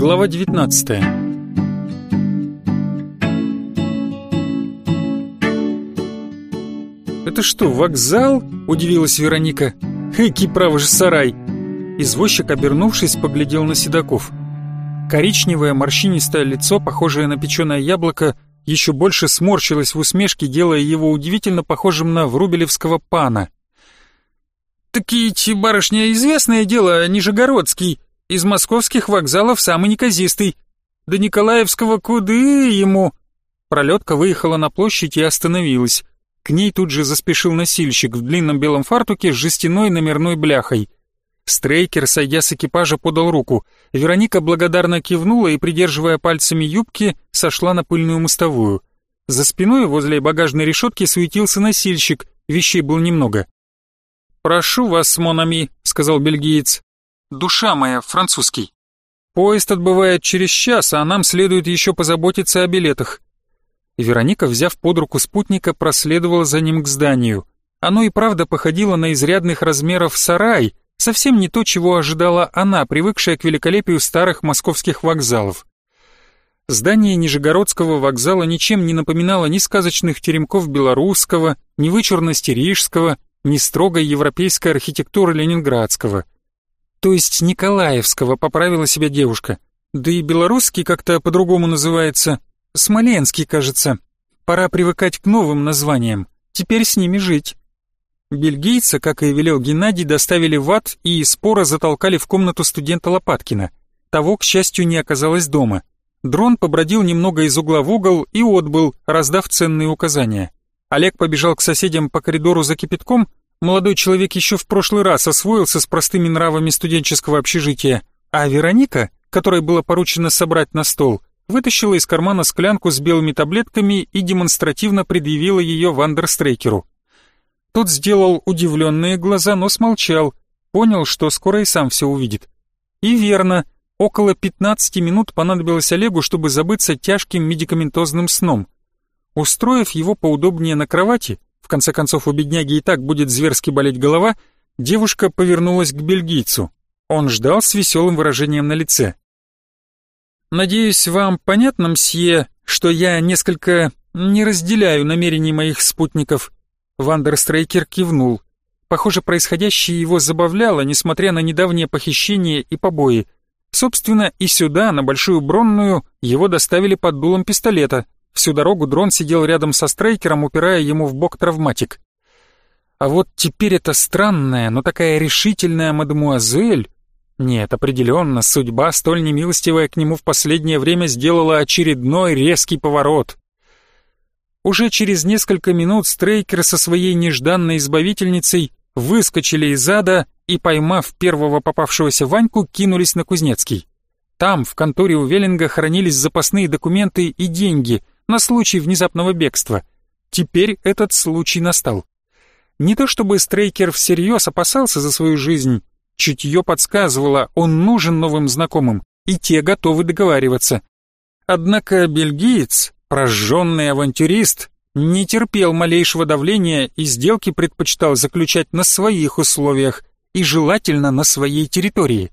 Глава 19 «Это что, вокзал?» – удивилась Вероника. «Эки, право же, сарай!» Извозчик, обернувшись, поглядел на Седаков. Коричневое морщинистое лицо, похожее на печеное яблоко, еще больше сморщилось в усмешке, делая его удивительно похожим на врубелевского пана. «Такие барышня известное дело, а Нижегородский!» Из московских вокзалов самый неказистый. До Николаевского куды ему?» Пролетка выехала на площадь и остановилась. К ней тут же заспешил носильщик в длинном белом фартуке с жестяной номерной бляхой. Стрейкер, сойдя с экипажа, подал руку. Вероника благодарно кивнула и, придерживая пальцами юбки, сошла на пыльную мостовую. За спиной возле багажной решетки суетился носильщик, вещей было немного. «Прошу вас, Монами», — сказал бельгиец. Душа моя, французский. Поезд отбывает через час, а нам следует еще позаботиться о билетах. Вероника, взяв под руку спутника, проследовала за ним к зданию. Оно и правда походило на изрядных размеров сарай, совсем не то, чего ожидала она, привыкшая к великолепию старых московских вокзалов. Здание Нижегородского вокзала ничем не напоминало ни сказочных теремков белорусского, ни вычурности рижского, ни строгой европейской архитектуры ленинградского. То есть Николаевского, поправила себя девушка. Да и белорусский как-то по-другому называется. Смоленский, кажется. Пора привыкать к новым названиям. Теперь с ними жить. Бельгийца, как и велел Геннадий, доставили в ад и спора затолкали в комнату студента Лопаткина. Того, к счастью, не оказалось дома. Дрон побродил немного из угла в угол и отбыл, раздав ценные указания. Олег побежал к соседям по коридору за кипятком — Молодой человек еще в прошлый раз освоился с простыми нравами студенческого общежития, а Вероника, которой было поручено собрать на стол, вытащила из кармана склянку с белыми таблетками и демонстративно предъявила ее Вандерстрейкеру. Тот сделал удивленные глаза, но смолчал, понял, что скоро и сам все увидит. И верно, около 15 минут понадобилось Олегу, чтобы забыться тяжким медикаментозным сном. Устроив его поудобнее на кровати, в конце концов, у бедняги и так будет зверски болеть голова, девушка повернулась к бельгийцу. Он ждал с веселым выражением на лице. «Надеюсь, вам понятно, мсье, что я нисколько не разделяю намерений моих спутников». Вандерстрейкер кивнул. Похоже, происходящее его забавляло, несмотря на недавнее похищение и побои. Собственно, и сюда, на Большую Бронную, его доставили под дулом пистолета — Всю дорогу дрон сидел рядом со стрейкером, упирая ему в бок травматик. А вот теперь эта странная, но такая решительная мадемуазель... Нет, определенно, судьба, столь немилостивая к нему в последнее время, сделала очередной резкий поворот. Уже через несколько минут Стрейкер со своей нежданной избавительницей выскочили из ада и, поймав первого попавшегося Ваньку, кинулись на Кузнецкий. Там, в конторе у Веллинга, хранились запасные документы и деньги, на случай внезапного бегства. Теперь этот случай настал. Не то чтобы Стрейкер всерьез опасался за свою жизнь, чутье подсказывало, он нужен новым знакомым, и те готовы договариваться. Однако бельгиец, прожженный авантюрист, не терпел малейшего давления и сделки предпочитал заключать на своих условиях и желательно на своей территории.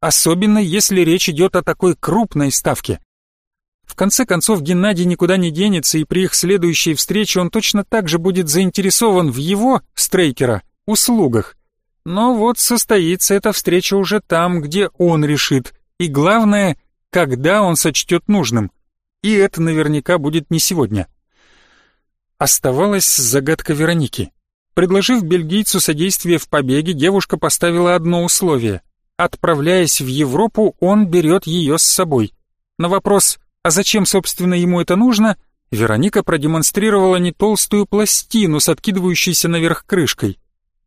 Особенно если речь идет о такой крупной ставке. В конце концов, Геннадий никуда не денется, и при их следующей встрече он точно так же будет заинтересован в его, Стрейкера, услугах. Но вот состоится эта встреча уже там, где он решит, и главное, когда он сочтет нужным. И это наверняка будет не сегодня. Оставалась загадка Вероники. Предложив бельгийцу содействие в побеге, девушка поставила одно условие. Отправляясь в Европу, он берет ее с собой. На вопрос а зачем, собственно, ему это нужно, Вероника продемонстрировала нетолстую пластину с откидывающейся наверх крышкой.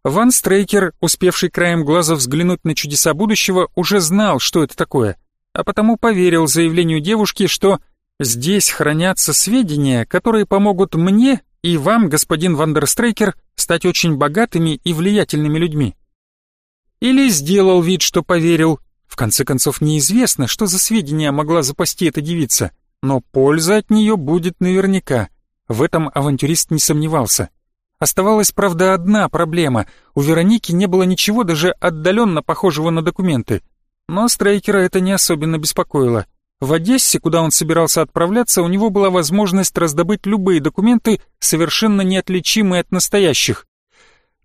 Ван Стрейкер, успевший краем глаза взглянуть на чудеса будущего, уже знал, что это такое, а потому поверил заявлению девушки, что «здесь хранятся сведения, которые помогут мне и вам, господин Вандерстрейкер, стать очень богатыми и влиятельными людьми». Или сделал вид, что поверил, в конце концов, неизвестно, что за сведения могла запасти эта девица, но польза от нее будет наверняка. В этом авантюрист не сомневался. Оставалась, правда, одна проблема. У Вероники не было ничего даже отдаленно похожего на документы. Но Стрейкера это не особенно беспокоило. В Одессе, куда он собирался отправляться, у него была возможность раздобыть любые документы, совершенно неотличимые от настоящих.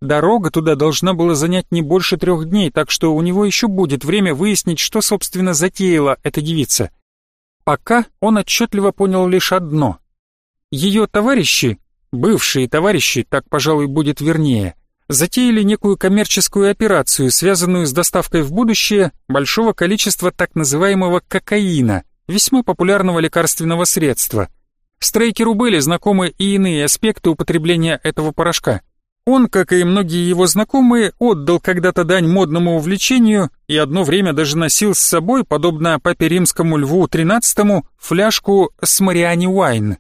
Дорога туда должна была занять не больше трех дней, так что у него еще будет время выяснить, что, собственно, затеяла эта девица. Пока он отчетливо понял лишь одно. Ее товарищи, бывшие товарищи, так, пожалуй, будет вернее, затеяли некую коммерческую операцию, связанную с доставкой в будущее большого количества так называемого кокаина, весьма популярного лекарственного средства. Стрейкеру были знакомы и иные аспекты употребления этого порошка – он, как и многие его знакомые, отдал когда-то дань модному увлечению и одно время даже носил с собой, подобно папе римскому Льву XIII, фляжку с Мариани Уайн.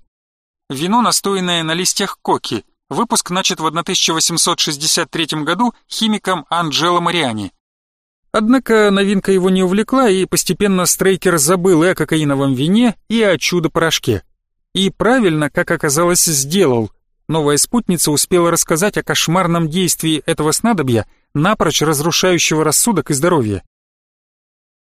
Вино, настоянное на листьях коки. Выпуск начат в 1863 году химиком Анджело Мариани. Однако новинка его не увлекла, и постепенно Стрейкер забыл и о кокаиновом вине, и о чудо-порошке. И правильно, как оказалось, сделал. Новая спутница успела рассказать о кошмарном действии этого снадобья, напрочь разрушающего рассудок и здоровье.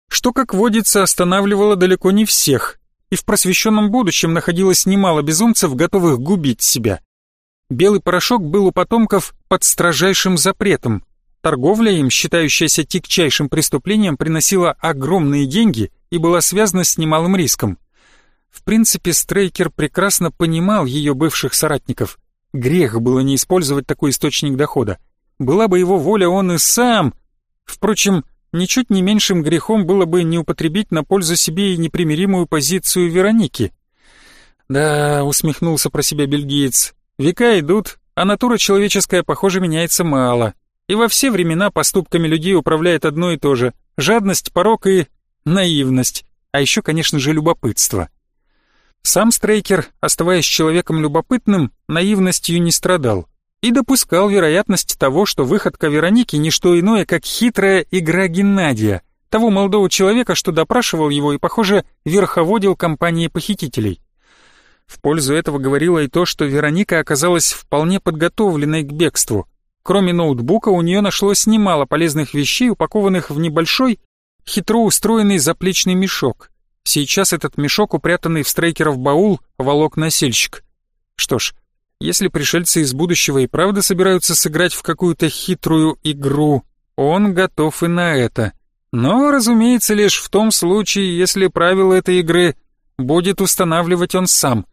Что, как водится, останавливало далеко не всех, и в просвещенном будущем находилось немало безумцев, готовых губить себя. Белый порошок был у потомков под строжайшим запретом. Торговля им, считающаяся тягчайшим преступлением, приносила огромные деньги и была связана с немалым риском. В принципе, Стрейкер прекрасно понимал ее бывших соратников. Грех было не использовать такой источник дохода. Была бы его воля, он и сам... Впрочем, ничуть не меньшим грехом было бы не употребить на пользу себе и непримиримую позицию Вероники. «Да», — усмехнулся про себя бельгиец, — «века идут, а натура человеческая, похоже, меняется мало. И во все времена поступками людей управляет одно и то же — жадность, порок и наивность, а еще, конечно же, любопытство». Сам Стрейкер, оставаясь человеком любопытным, наивностью не страдал и допускал вероятность того, что выходка Вероники не что иное, как хитрая игра Геннадия, того молодого человека, что допрашивал его и, похоже, верховодил компании похитителей. В пользу этого говорило и то, что Вероника оказалась вполне подготовленной к бегству. Кроме ноутбука у нее нашлось немало полезных вещей, упакованных в небольшой, хитро устроенный заплечный мешок — Сейчас этот мешок, упрятанный в стрейкеров баул, волок носильщик. Что ж, если пришельцы из будущего и правда собираются сыграть в какую-то хитрую игру, он готов и на это. Но, разумеется, лишь в том случае, если правила этой игры будет устанавливать он сам.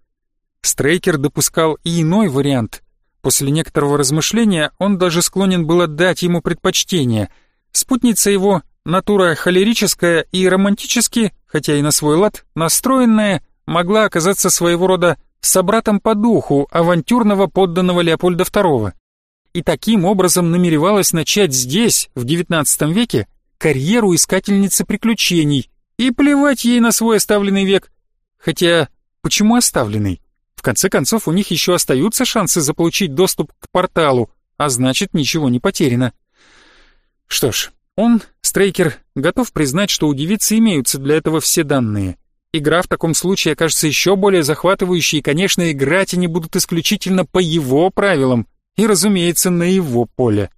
Стрейкер допускал и иной вариант. После некоторого размышления он даже склонен был отдать ему предпочтение. Спутница его натура холерическая и романтически, хотя и на свой лад, настроенная, могла оказаться своего рода собратом по духу авантюрного подданного Леопольда II и таким образом намеревалась начать здесь, в XIX веке, карьеру искательницы приключений и плевать ей на свой оставленный век. Хотя, почему оставленный? В конце концов, у них еще остаются шансы заполучить доступ к порталу, а значит, ничего не потеряно. Что ж, он, Стрейкер, готов признать, что у девицы имеются для этого все данные. Игра в таком случае окажется еще более захватывающей, и, конечно, играть они будут исключительно по его правилам и, разумеется, на его поле.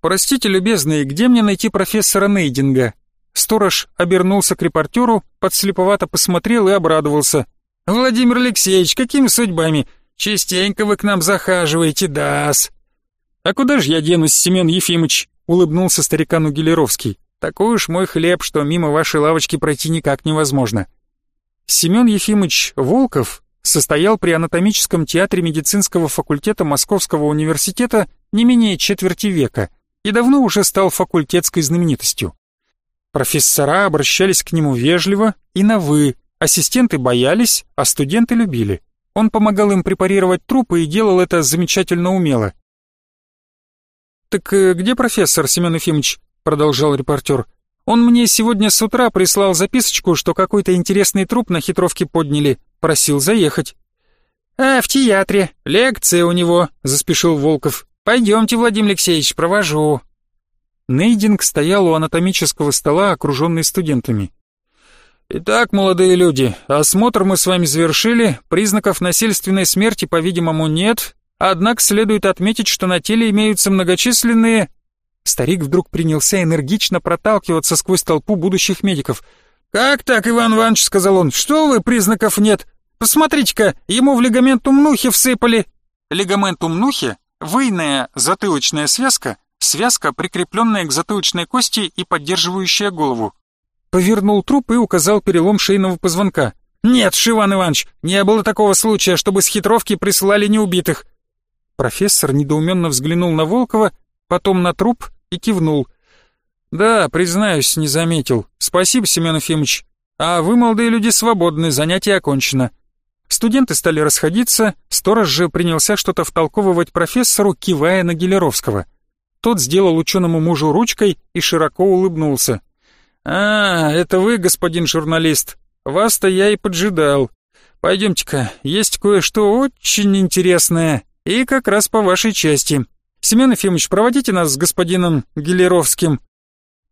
«Простите, любезные, где мне найти профессора Нейдинга?» Сторож обернулся к репортеру, подслеповато посмотрел и обрадовался. «Владимир Алексеевич, какими судьбами? Частенько вы к нам захаживаете, дас!» «А куда же я денусь, Семен Ефимыч?» — улыбнулся старикан Угелеровский. «Такой уж мой хлеб, что мимо вашей лавочки пройти никак невозможно». Семен Ефимыч Волков состоял при анатомическом театре медицинского факультета Московского университета не менее четверти века и давно уже стал факультетской знаменитостью. Профессора обращались к нему вежливо и на «вы», ассистенты боялись, а студенты любили. Он помогал им препарировать трупы и делал это замечательно умело, «Так э, где профессор, Семен Ефимович?» — продолжал репортер. «Он мне сегодня с утра прислал записочку, что какой-то интересный труп на хитровке подняли. Просил заехать». «А, в театре. Лекция у него», — заспешил Волков. «Пойдемте, Владимир Алексеевич, провожу». Нейдинг стоял у анатомического стола, окруженный студентами. «Итак, молодые люди, осмотр мы с вами завершили, признаков насильственной смерти, по-видимому, нет, Однако следует отметить, что на теле имеются многочисленные... Старик вдруг принялся энергично проталкиваться сквозь толпу будущих медиков. «Как так, Иван Иванович?» — сказал он. «Что вы, признаков нет? Посмотрите-ка, ему в лигамент умнухи всыпали». Лигамент умнухи — выйная затылочная связка, связка, прикрепленная к затылочной кости и поддерживающая голову. Повернул труп и указал перелом шейного позвонка. «Нет, Шиван Иванович, не было такого случая, чтобы с хитровки присылали неубитых. Профессор недоуменно взглянул на Волкова, потом на труп и кивнул. «Да, признаюсь, не заметил. Спасибо, Семен Ефимович. А вы, молодые люди, свободны, занятие окончено». Студенты стали расходиться, сторож же принялся что-то втолковывать профессору, кивая на Гелеровского. Тот сделал ученому мужу ручкой и широко улыбнулся. «А, это вы, господин журналист. Вас-то я и поджидал. Пойдемте-ка, есть кое-что очень интересное». И как раз по вашей части. Семен Ефимович, проводите нас с господином Гелеровским.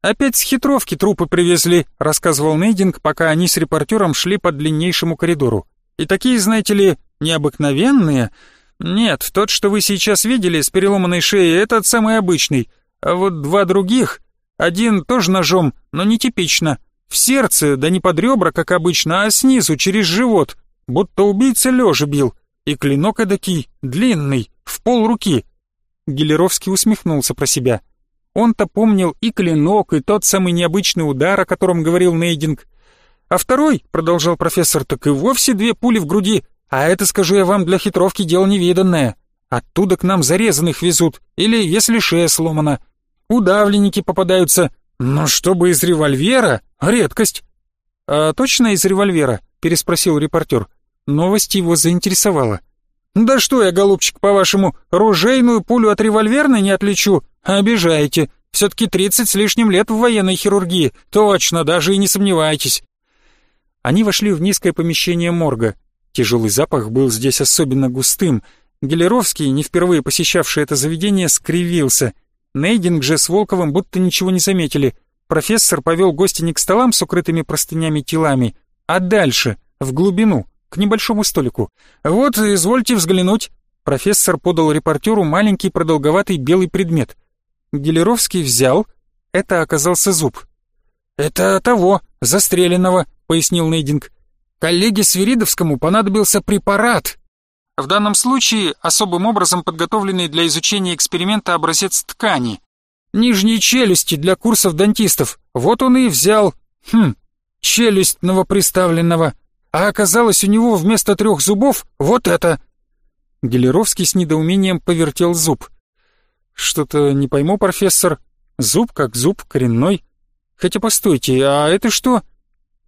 Опять с хитровки трупы привезли, рассказывал Нейдинг, пока они с репортером шли по длиннейшему коридору. И такие, знаете ли, необыкновенные. Нет, тот, что вы сейчас видели с переломанной шеей, этот самый обычный. А вот два других, один тоже ножом, но нетипично. В сердце, да не под ребра, как обычно, а снизу, через живот, будто убийца лежа бил и клинок эдакий, длинный, в пол руки. Гелеровский усмехнулся про себя. Он-то помнил и клинок, и тот самый необычный удар, о котором говорил Нейдинг. А второй, продолжал профессор, так и вовсе две пули в груди. А это, скажу я вам, для хитровки дело невиданное. Оттуда к нам зарезанных везут, или если шея сломана. Удавленники попадаются, но чтобы из револьвера — редкость. «А точно из револьвера?» — переспросил репортер. Новость его заинтересовала. «Да что я, голубчик, по-вашему, ружейную пулю от револьверной не отличу? Обижаете. Все-таки тридцать с лишним лет в военной хирургии. Точно, даже и не сомневайтесь». Они вошли в низкое помещение морга. Тяжелый запах был здесь особенно густым. Гелеровский, не впервые посещавший это заведение, скривился. Нейдинг же с Волковым будто ничего не заметили. Профессор повел гостя не к столам с укрытыми простынями телами, а дальше, в глубину к небольшому столику. «Вот, извольте взглянуть». Профессор подал репортеру маленький продолговатый белый предмет. Гелеровский взял. Это оказался зуб. «Это того, застреленного», — пояснил Нейдинг. «Коллеге Свиридовскому понадобился препарат». В данном случае особым образом подготовленный для изучения эксперимента образец ткани. Нижние челюсти для курсов дантистов. Вот он и взял. Хм, челюсть новоприставленного а оказалось у него вместо трех зубов вот это. Гелеровский с недоумением повертел зуб. Что-то не пойму, профессор. Зуб как зуб, коренной. Хотя постойте, а это что?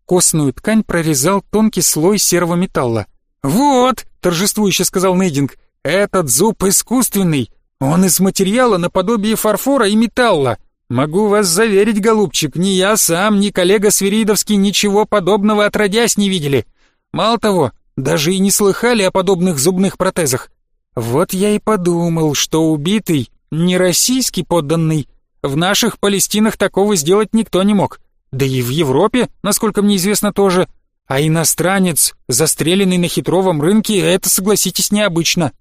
Костную ткань прорезал тонкий слой серого металла. «Вот!» — торжествующе сказал Нейдинг. «Этот зуб искусственный. Он из материала наподобие фарфора и металла. Могу вас заверить, голубчик, ни я сам, ни коллега Свиридовский ничего подобного отродясь не видели. Мало того, даже и не слыхали о подобных зубных протезах. Вот я и подумал, что убитый не российский подданный. В наших Палестинах такого сделать никто не мог. Да и в Европе, насколько мне известно, тоже. А иностранец, застреленный на хитровом рынке, это, согласитесь, необычно.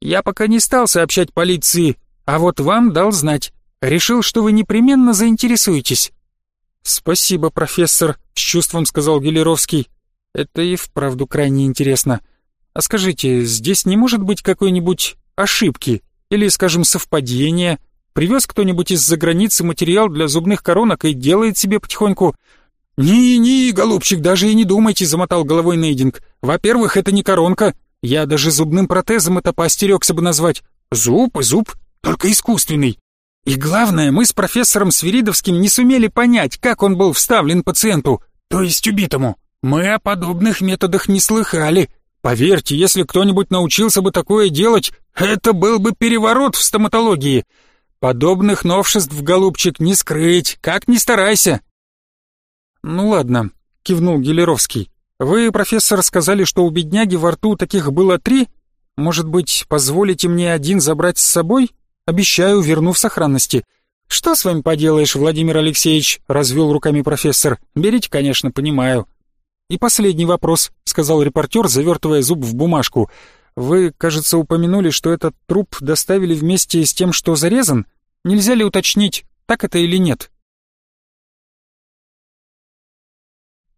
Я пока не стал сообщать полиции, а вот вам дал знать. Решил, что вы непременно заинтересуетесь. «Спасибо, профессор», — с чувством сказал Гелеровский. Это и вправду крайне интересно. А скажите, здесь не может быть какой-нибудь ошибки или, скажем, совпадения? Привез кто-нибудь из-за границы материал для зубных коронок и делает себе потихоньку... «Не-не, голубчик, даже и не думайте», — замотал головой Нейдинг. «Во-первых, это не коронка. Я даже зубным протезом это поостерегся бы назвать. Зуб и зуб, только искусственный. И главное, мы с профессором Свиридовским не сумели понять, как он был вставлен пациенту, то есть убитому. «Мы о подобных методах не слыхали. Поверьте, если кто-нибудь научился бы такое делать, это был бы переворот в стоматологии. Подобных новшеств, голубчик, не скрыть, как ни старайся». «Ну ладно», — кивнул Гелеровский. «Вы, профессор, сказали, что у бедняги во рту таких было три? Может быть, позволите мне один забрать с собой? Обещаю, верну в сохранности». «Что с вами поделаешь, Владимир Алексеевич?» — развел руками профессор. «Берите, конечно, понимаю. «И последний вопрос», — сказал репортер, завертывая зуб в бумажку. «Вы, кажется, упомянули, что этот труп доставили вместе с тем, что зарезан? Нельзя ли уточнить, так это или нет?»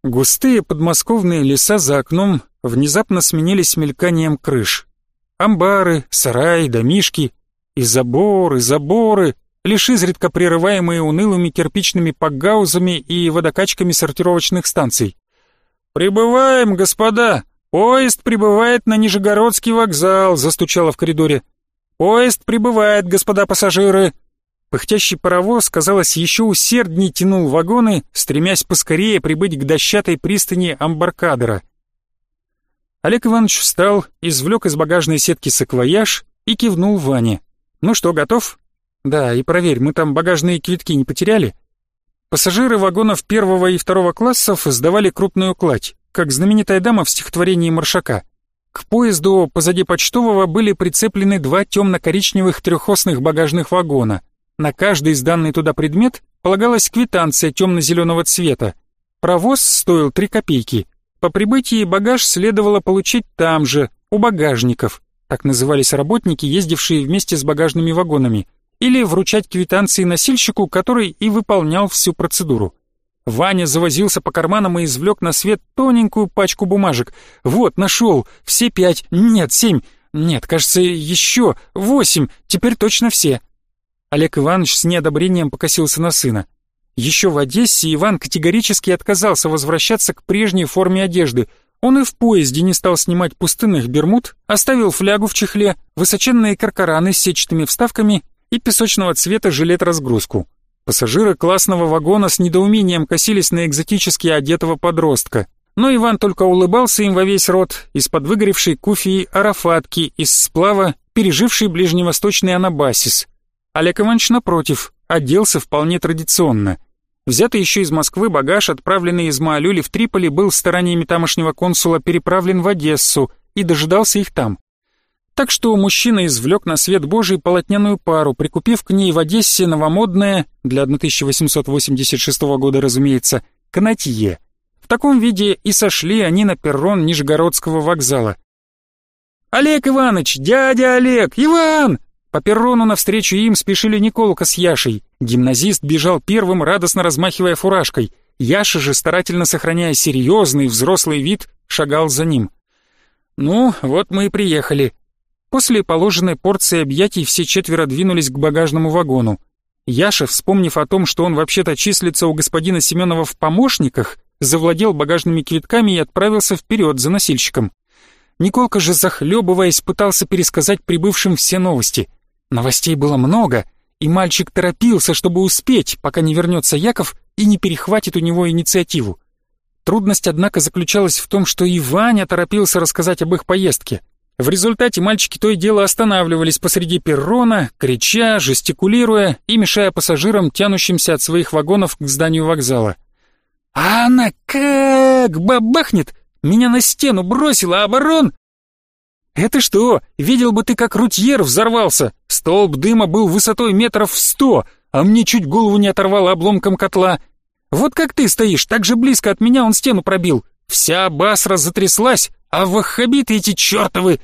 Густые подмосковные леса за окном внезапно сменились мельканием крыш. Амбары, сараи, домишки. И заборы, заборы, лишь изредка прерываемые унылыми кирпичными погаузами и водокачками сортировочных станций. «Прибываем, господа! Поезд прибывает на Нижегородский вокзал!» — застучало в коридоре. «Поезд прибывает, господа пассажиры!» Пыхтящий паровоз, казалось, еще усерднее тянул вагоны, стремясь поскорее прибыть к дощатой пристани Амбаркадера. Олег Иванович встал, извлек из багажной сетки саквояж и кивнул Ване. «Ну что, готов?» «Да, и проверь, мы там багажные квитки не потеряли?» Пассажиры вагонов первого и второго классов сдавали крупную кладь, как знаменитая дама в стихотворении Маршака. К поезду позади почтового были прицеплены два темно-коричневых трехосных багажных вагона. На каждый сданный туда предмет полагалась квитанция темно-зеленого цвета. Провоз стоил 3 копейки. По прибытии багаж следовало получить там же, у багажников. Так назывались работники, ездившие вместе с багажными вагонами – или вручать квитанции носильщику, который и выполнял всю процедуру. Ваня завозился по карманам и извлек на свет тоненькую пачку бумажек. «Вот, нашел! Все пять! Нет, семь! Нет, кажется, еще восемь! Теперь точно все!» Олег Иванович с неодобрением покосился на сына. Еще в Одессе Иван категорически отказался возвращаться к прежней форме одежды. Он и в поезде не стал снимать пустынных бермуд, оставил флягу в чехле, высоченные каркараны с сетчатыми вставками и песочного цвета жилет-разгрузку. Пассажиры классного вагона с недоумением косились на экзотически одетого подростка. Но Иван только улыбался им во весь рот из-под выгоревшей куфии арафатки из сплава, пережившей ближневосточный анабасис. Олег Иванович, напротив, оделся вполне традиционно. Взятый еще из Москвы багаж, отправленный из Маалюли в Триполи, был стараниями тамошнего консула переправлен в Одессу и дожидался их там. Так что мужчина извлек на свет Божий полотняную пару, прикупив к ней в Одессе новомодное, для 1886 года, разумеется, канатье. В таком виде и сошли они на перрон Нижегородского вокзала. «Олег Иванович! Дядя Олег! Иван!» По перрону навстречу им спешили Николка с Яшей. Гимназист бежал первым, радостно размахивая фуражкой. Яша же, старательно сохраняя серьезный взрослый вид, шагал за ним. «Ну, вот мы и приехали», После положенной порции объятий все четверо двинулись к багажному вагону. Яша, вспомнив о том, что он вообще-то числится у господина Семенова в помощниках, завладел багажными квитками и отправился вперед за носильщиком. Николка же, захлебываясь, пытался пересказать прибывшим все новости. Новостей было много, и мальчик торопился, чтобы успеть, пока не вернется Яков и не перехватит у него инициативу. Трудность, однако, заключалась в том, что и Ваня торопился рассказать об их поездке — в результате мальчики то и дело останавливались посреди перрона, крича, жестикулируя и мешая пассажирам, тянущимся от своих вагонов к зданию вокзала. «А она как бабахнет! Меня на стену бросила, а оборон!» «Это что? Видел бы ты, как рутьер взорвался! Столб дыма был высотой метров в сто, а мне чуть голову не оторвало обломком котла. Вот как ты стоишь, так же близко от меня он стену пробил. Вся басра затряслась, а ваххабиты эти чертовы!»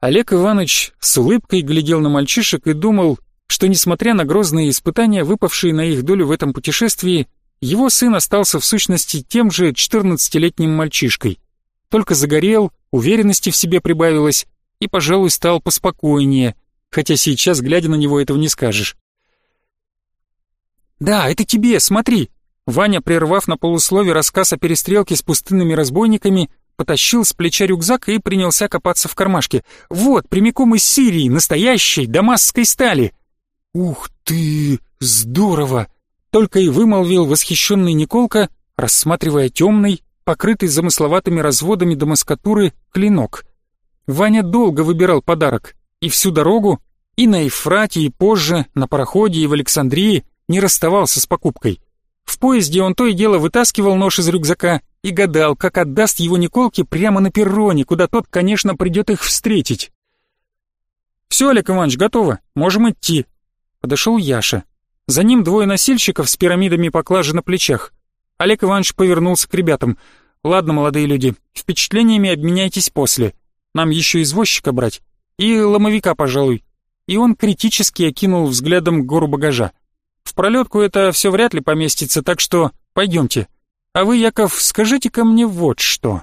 Олег Иванович с улыбкой глядел на мальчишек и думал, что, несмотря на грозные испытания, выпавшие на их долю в этом путешествии, его сын остался в сущности тем же 14-летним мальчишкой. Только загорел, уверенности в себе прибавилось и, пожалуй, стал поспокойнее, хотя сейчас, глядя на него, этого не скажешь. «Да, это тебе, смотри!» Ваня, прервав на полуслове рассказ о перестрелке с пустынными разбойниками, потащил с плеча рюкзак и принялся копаться в кармашке. «Вот, прямиком из Сирии, настоящей, дамасской стали!» «Ух ты! Здорово!» Только и вымолвил восхищенный Николка, рассматривая темный, покрытый замысловатыми разводами дамаскатуры, клинок. Ваня долго выбирал подарок, и всю дорогу, и на Ефрате, и позже, на пароходе, и в Александрии не расставался с покупкой. В поезде он то и дело вытаскивал нож из рюкзака и гадал, как отдаст его Николке прямо на перроне, куда тот, конечно, придет их встретить. «Все, Олег Иванович, готово, можем идти», — подошел Яша. За ним двое носильщиков с пирамидами поклажи на плечах. Олег Иванович повернулся к ребятам. «Ладно, молодые люди, впечатлениями обменяйтесь после. Нам еще извозчика брать. И ломовика, пожалуй». И он критически окинул взглядом гору багажа. «В пролетку это все вряд ли поместится, так что пойдемте». А вы, Яков, скажите-ка мне вот что.